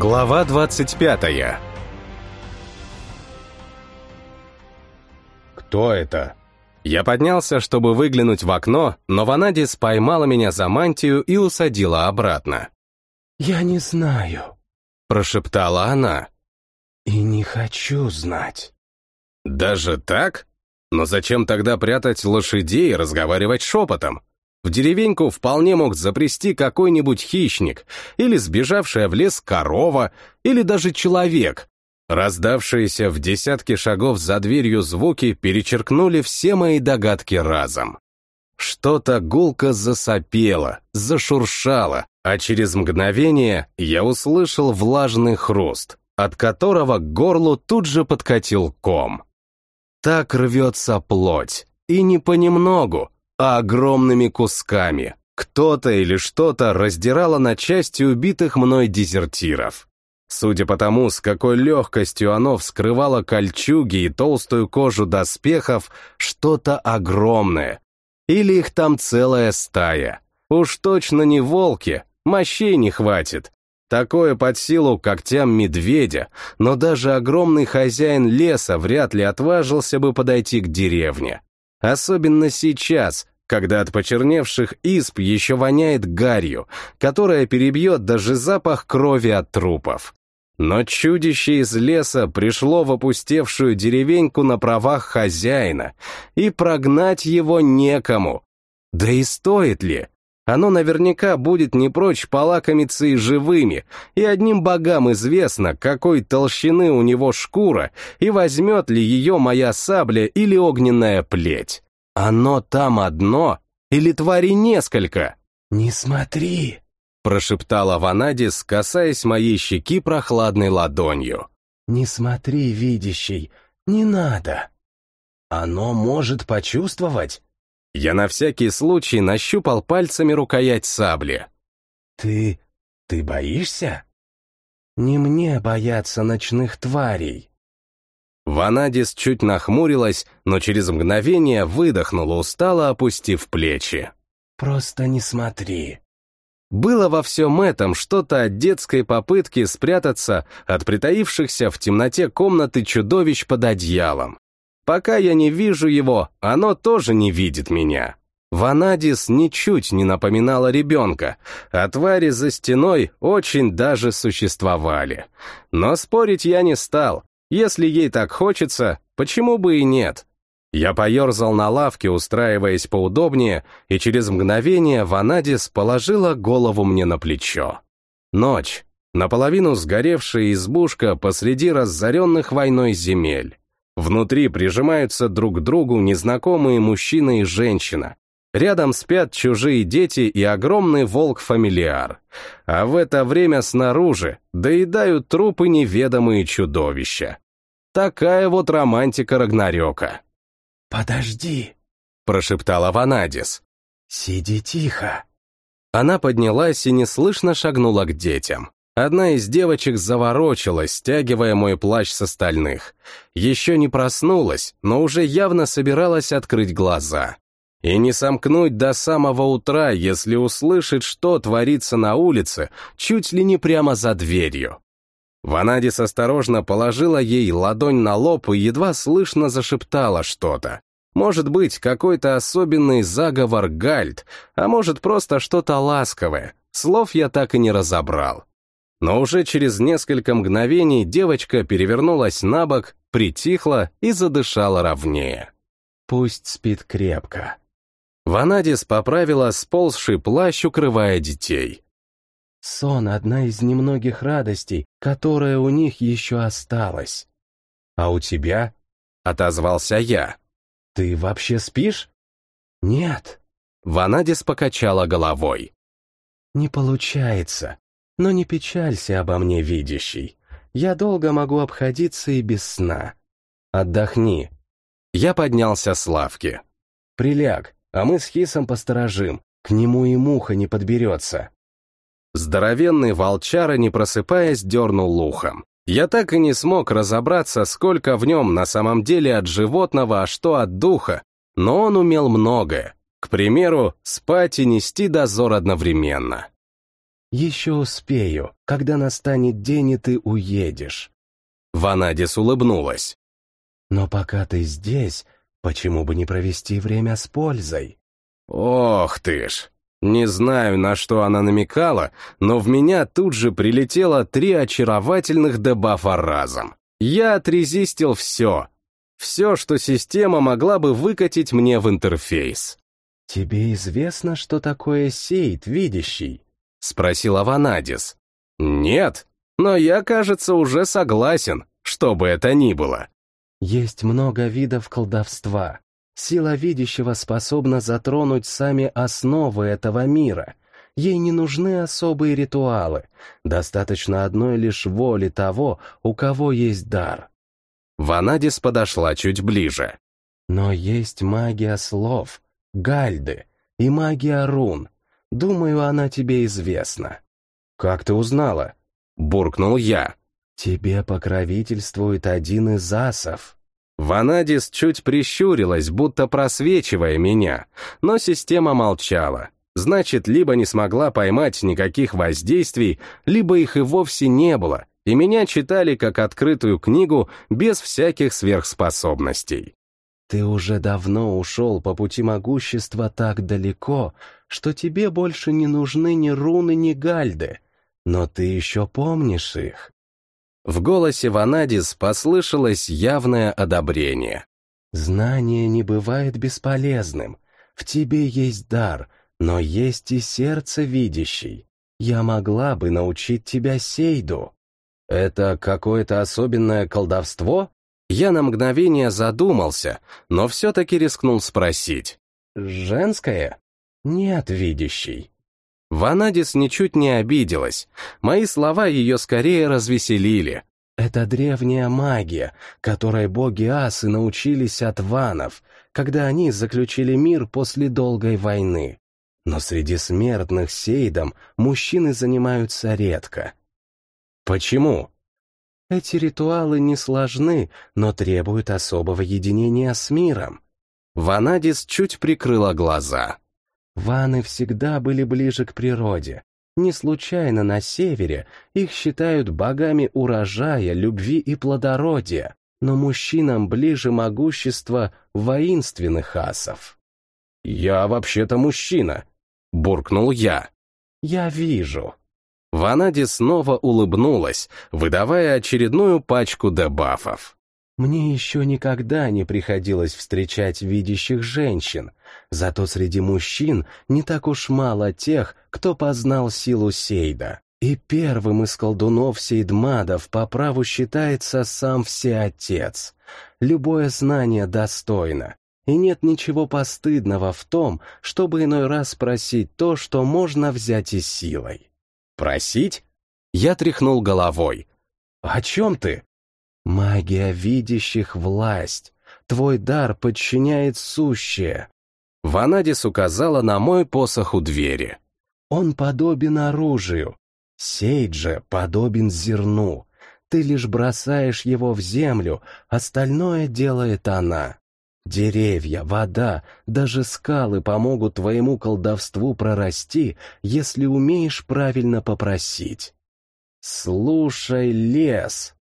Глава 25 «Кто это?» Я поднялся, чтобы выглянуть в окно, но Ванадис поймала меня за мантию и усадила обратно. «Я не знаю», — прошептала она. «И не хочу знать». «Даже так? Но зачем тогда прятать лошадей и разговаривать шепотом? В деревеньку вполне мог запрести какой-нибудь хищник, или сбежавшая в лес корова, или даже человек, Раздавшиеся в десятки шагов за дверью звуки перечеркнули все мои догадки разом. Что-то гулко засопело, зашуршало, а через мгновение я услышал влажный хруст, от которого к горлу тут же подкатил ком. Так рвется плоть, и не понемногу, а огромными кусками. Кто-то или что-то раздирало на части убитых мной дезертиров. Судя по тому, с какой легкостью оно вскрывало кольчуги и толстую кожу доспехов, что-то огромное. Или их там целая стая. Уж точно не волки, мощей не хватит. Такое под силу когтям медведя, но даже огромный хозяин леса вряд ли отважился бы подойти к деревне. Особенно сейчас, когда от почерневших исп еще воняет гарью, которая перебьет даже запах крови от трупов. Но чудище из леса пришло в опустевшую деревеньку на правах хозяина, и прогнать его некому. Да и стоит ли? Оно наверняка будет не прочь полакомиться и живыми, и одним богам известно, какой толщины у него шкура, и возьмет ли ее моя сабля или огненная плеть. Оно там одно, или твари несколько? «Не смотри!» прошептала Ванадис, касаясь моей щеки прохладной ладонью. «Не смотри, видящий, не надо. Оно может почувствовать?» Я на всякий случай нащупал пальцами рукоять сабли. «Ты... ты боишься?» «Не мне бояться ночных тварей». Ванадис чуть нахмурилась, но через мгновение выдохнула устало, опустив плечи. «Просто не смотри. Было во всем этом что-то от детской попытки спрятаться от притаившихся в темноте комнаты чудовищ под одеялом. Пока я не вижу его, оно тоже не видит меня. Ванадис ничуть не напоминала ребенка, а твари за стеной очень даже существовали. Но спорить я не стал. Если ей так хочется, почему бы и нет? Я поерзал на лавке, устраиваясь поудобнее, и через мгновение Ванадис положила голову мне на плечо. Ночь. Наполовину сгоревшая избушка посреди разоренных войной земель. Внутри прижимаются друг к другу незнакомые мужчина и женщина. Рядом спят чужие дети и огромный волк-фамилиар. А в это время снаружи доедают трупы неведомые чудовища. Такая вот романтика Рагнарёка. «Подожди», — прошептала Ванадис. «Сиди тихо». Она поднялась и неслышно шагнула к детям. Одна из девочек заворочилась, стягивая мой плащ с остальных. Еще не проснулась, но уже явно собиралась открыть глаза. И не сомкнуть до самого утра, если услышит, что творится на улице, чуть ли не прямо за дверью. Ванадис осторожно положила ей ладонь на лоб и едва слышно зашептала что-то. Может быть, какой-то особенный заговор гальд, а может, просто что-то ласковое. Слов я так и не разобрал. Но уже через несколько мгновений девочка перевернулась на бок, притихла и задышала ровнее. «Пусть спит крепко». Ванадис поправила сползший плащ, укрывая детей. Сон — одна из немногих радостей, которая у них еще осталась. «А у тебя?» — отозвался я. «Ты вообще спишь?» «Нет». Ванадис покачала головой. «Не получается. Но не печалься обо мне, видящий. Я долго могу обходиться и без сна. Отдохни». Я поднялся с лавки. «Приляг, а мы с Хисом посторожим. К нему и муха не подберется». Здоровенный волчара, не просыпаясь, дернул ухом. Я так и не смог разобраться, сколько в нем на самом деле от животного, а что от духа, но он умел многое. К примеру, спать и нести дозор одновременно. Еще успею, когда настанет день, и ты уедешь. Ванадис улыбнулась. Но пока ты здесь, почему бы не провести время с пользой? Ох ты ж! Не знаю, на что она намекала, но в меня тут же прилетело три очаровательных дебафа разом. Я отрезистил все. Все, что система могла бы выкатить мне в интерфейс. «Тебе известно, что такое сейт, видящий?» — спросила Ванадис. «Нет, но я, кажется, уже согласен, что бы это ни было». «Есть много видов колдовства. Сила видящего способна затронуть сами основы этого мира. Ей не нужны особые ритуалы. Достаточно одной лишь воли того, у кого есть дар». Ванадис подошла чуть ближе. «Но есть магия слов, гальды и магия рун. Думаю, она тебе известна». «Как ты узнала?» — буркнул я. «Тебе покровительствует один из асов». Ванадис чуть прищурилась, будто просвечивая меня, но система молчала. Значит, либо не смогла поймать никаких воздействий, либо их и вовсе не было, и меня читали как открытую книгу без всяких сверхспособностей. Ты уже давно ушел по пути могущества так далеко, что тебе больше не нужны ни руны, ни гальды, но ты еще помнишь их. В голосе Ванадис послышалось явное одобрение. Знание не бывает бесполезным. В тебе есть дар, но есть и сердце видящий. Я могла бы научить тебя Сейду. Это какое-то особенное колдовство? Я на мгновение задумался, но все-таки рискнул спросить. «Женское?» «Нет, видящий». Ванадис ничуть не обиделась. Мои слова ее скорее развеселили. Это древняя магия, которой боги Асы научились от ванов, когда они заключили мир после долгой войны. Но среди смертных сейдом мужчины занимаются редко. Почему? Эти ритуалы не сложны, но требуют особого единения с миром. Ванадис чуть прикрыла глаза. Ваны всегда были ближе к природе. Не случайно на севере их считают богами урожая, любви и плодородия, но мужчинам ближе могущество воинственных асов. «Я вообще-то мужчина», — буркнул я. «Я вижу», Ванади снова улыбнулась, выдавая очередную пачку дебафов. «Мне еще никогда не приходилось встречать видящих женщин, зато среди мужчин не так уж мало тех, кто познал силу Сейда. И первым из колдунов Сейдмадов по праву считается сам Всеотец. Любое знание достойно, и нет ничего постыдного в том, чтобы иной раз просить то, что можно взять и силой. Просить? Я тряхнул головой. О чем ты? Магия видящих власть. Твой дар подчиняет сущее. Ванадис указала на мой посох у двери. Он подобен оружию. Сейджа подобен зерну. Ты лишь бросаешь его в землю, остальное делает она. Деревья, вода, даже скалы помогут твоему колдовству прорасти, если умеешь правильно попросить. Слушай, лес.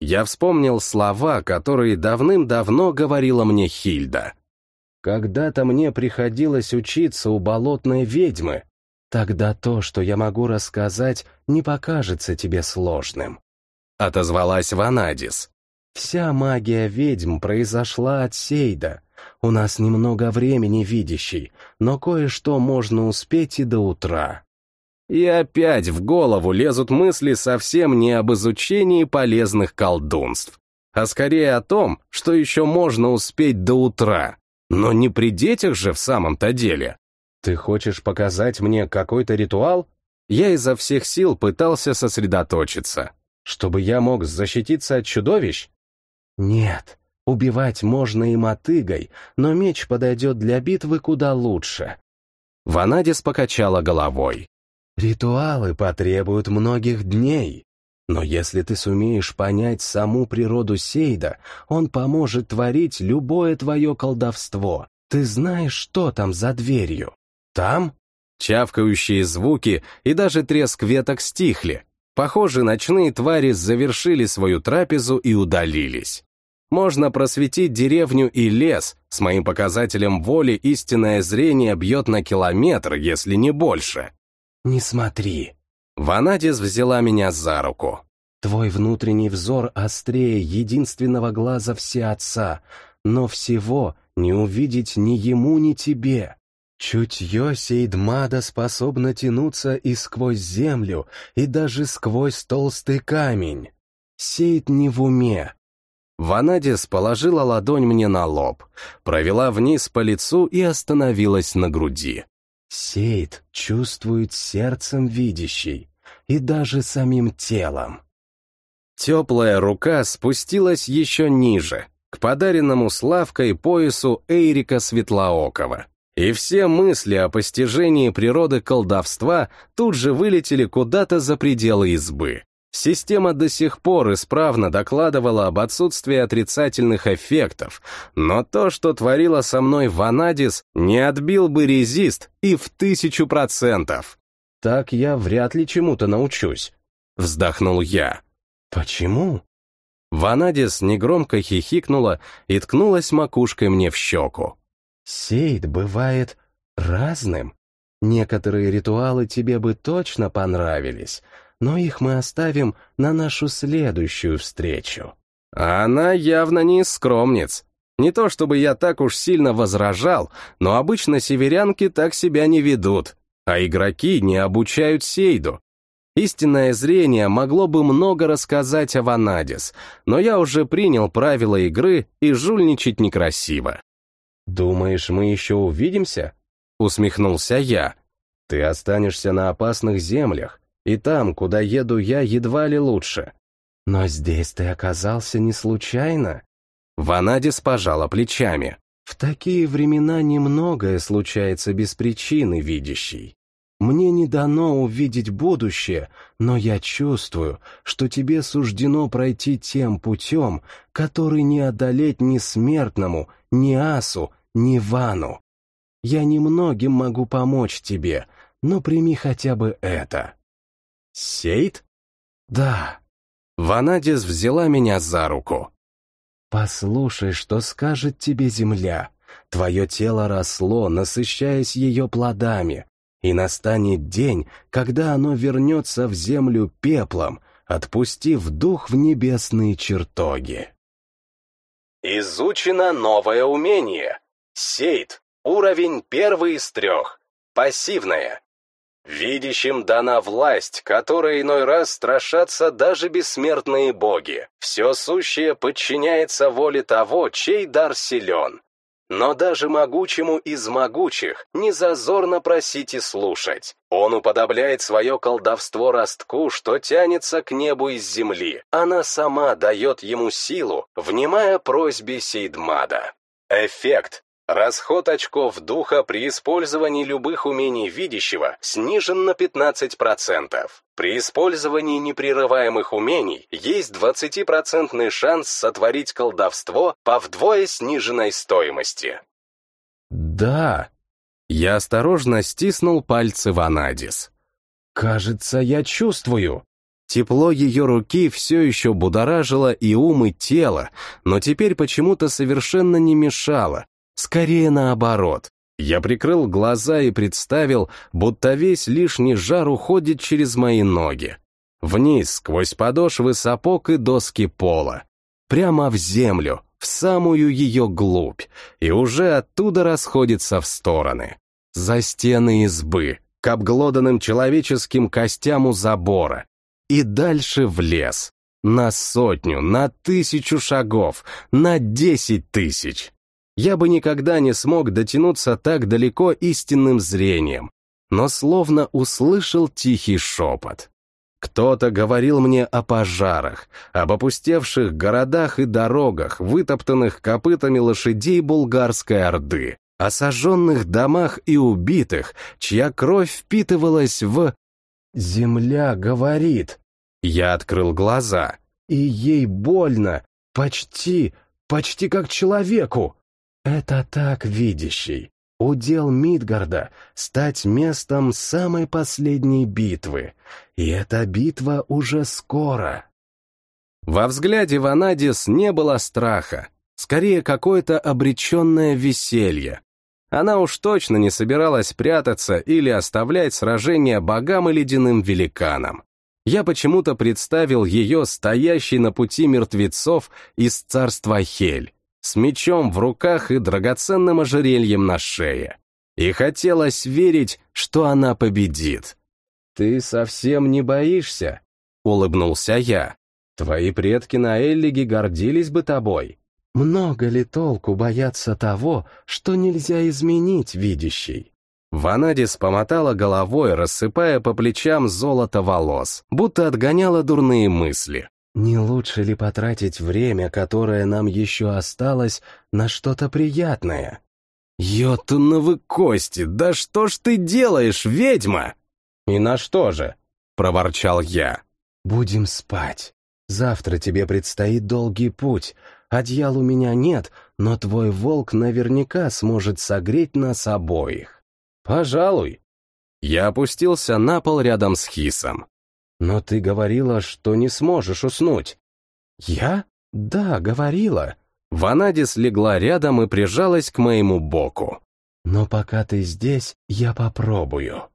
Я вспомнил слова, которые давным-давно говорила мне Хильда. Когда-то мне приходилось учиться у болотной ведьмы. Тогда то, что я могу рассказать, не покажется тебе сложным. Отозвалась Ванадис. Вся магия ведьм произошла от Сейда. У нас немного времени видящий, но кое-что можно успеть и до утра. И опять в голову лезут мысли совсем не об изучении полезных колдунств, а скорее о том, что еще можно успеть до утра. Но не при детях же в самом-то деле. Ты хочешь показать мне какой-то ритуал? Я изо всех сил пытался сосредоточиться. Чтобы я мог защититься от чудовищ? Нет, убивать можно и мотыгой, но меч подойдет для битвы куда лучше. Ванадис покачала головой. Ритуалы потребуют многих дней. Но если ты сумеешь понять саму природу Сейда, он поможет творить любое твое колдовство. Ты знаешь, что там за дверью? Там? Чавкающие звуки и даже треск веток стихли. Похоже, ночные твари завершили свою трапезу и удалились. Можно просветить деревню и лес, с моим показателем воли истинное зрение бьет на километр, если не больше. «Не смотри». Ванадис взяла меня за руку. «Твой внутренний взор острее единственного глаза все отца, но всего не увидеть ни ему, ни тебе. Чутье Сейдмада способно тянуться и сквозь землю, и даже сквозь толстый камень. Сейд не в уме. Ванадис положила ладонь мне на лоб, провела вниз по лицу и остановилась на груди. Сейд чувствует сердцем видящий и даже самим телом. Теплая рука спустилась еще ниже, к подаренному Славкой поясу Эйрика Светлоокова. И все мысли о постижении природы колдовства тут же вылетели куда-то за пределы избы. Система до сих пор исправно докладывала об отсутствии отрицательных эффектов, но то, что творила со мной Ванадис, не отбил бы резист и в тысячу процентов. «Так я вряд ли чему-то научусь», — вздохнул я. «Почему?» Ванадис негромко хихикнула и ткнулась макушкой мне в щеку. Сейд бывает разным. Некоторые ритуалы тебе бы точно понравились, но их мы оставим на нашу следующую встречу. А она явно не из скромниц. Не то чтобы я так уж сильно возражал, но обычно северянки так себя не ведут, а игроки не обучают Сейду. Истинное зрение могло бы много рассказать о Ванадис, но я уже принял правила игры и жульничать некрасиво. «Думаешь, мы еще увидимся?» — усмехнулся я. «Ты останешься на опасных землях, и там, куда еду я, едва ли лучше. Но здесь ты оказался не случайно». Ванадис пожала плечами. «В такие времена немногое случается без причины, видящей. Мне не дано увидеть будущее, но я чувствую, что тебе суждено пройти тем путем, который не одолеть ни смертному, ни асу, ни вану. Я немногим могу помочь тебе, но прими хотя бы это. Сейд? Да. Ванадис взяла меня за руку. Послушай, что скажет тебе земля. Твое тело росло, насыщаясь ее плодами, и настанет день, когда оно вернется в землю пеплом, отпустив дух в небесные чертоги. Изучено новое умение. Сейд. Уровень первый из трех. Пассивное. Видящим дана власть, которой иной раз страшатся даже бессмертные боги. Все сущее подчиняется воле того, чей дар силен. Но даже могучему из могучих не зазорно просить и слушать. Он уподобляет свое колдовство ростку, что тянется к небу из земли. Она сама дает ему силу, внимая просьбе Сейдмада. Эффект. Расход очков духа при использовании любых умений видящего снижен на 15%. При использовании непрерываемых умений есть 20% шанс сотворить колдовство по вдвое сниженной стоимости. Да. Я осторожно стиснул пальцы Ванадис. Кажется, я чувствую. Тепло ее руки все еще будоражило и ум, и тело, но теперь почему-то совершенно не мешало, Скорее наоборот. Я прикрыл глаза и представил, будто весь лишний жар уходит через мои ноги. Вниз, сквозь подошвы сапог и доски пола. Прямо в землю, в самую ее глубь, и уже оттуда расходится в стороны. За стены избы, к обглоданным человеческим костям у забора. И дальше в лес. На сотню, на тысячу шагов, на десять тысяч я бы никогда не смог дотянуться так далеко истинным зрением, но словно услышал тихий шепот. Кто-то говорил мне о пожарах, об опустевших городах и дорогах, вытоптанных копытами лошадей булгарской орды, о сожженных домах и убитых, чья кровь впитывалась в... «Земля говорит». Я открыл глаза. «И ей больно, почти, почти как человеку». Это так, видящий. удел Мидгарда стать местом самой последней битвы. И эта битва уже скоро. Во взгляде Ванадис не было страха, скорее какое-то обреченное веселье. Она уж точно не собиралась прятаться или оставлять сражение богам и ледяным великанам. Я почему-то представил ее стоящей на пути мертвецов из царства Хель, с мечом в руках и драгоценным ожерельем на шее. И хотелось верить, что она победит. «Ты совсем не боишься?» — улыбнулся я. «Твои предки на Эллиге гордились бы тобой. Много ли толку бояться того, что нельзя изменить видящий?» Ванадис помотала головой, рассыпая по плечам золото волос, будто отгоняла дурные мысли. «Не лучше ли потратить время, которое нам еще осталось, на что-то приятное?» «Йотуновы кости, да что ж ты делаешь, ведьма?» «И на что же?» — проворчал я. «Будем спать. Завтра тебе предстоит долгий путь, Одеял у меня нет, но твой волк наверняка сможет согреть нас обоих. Пожалуй. Я опустился на пол рядом с Хисом. Но ты говорила, что не сможешь уснуть. Я? Да, говорила. Ванадис легла рядом и прижалась к моему боку. Но пока ты здесь, я попробую.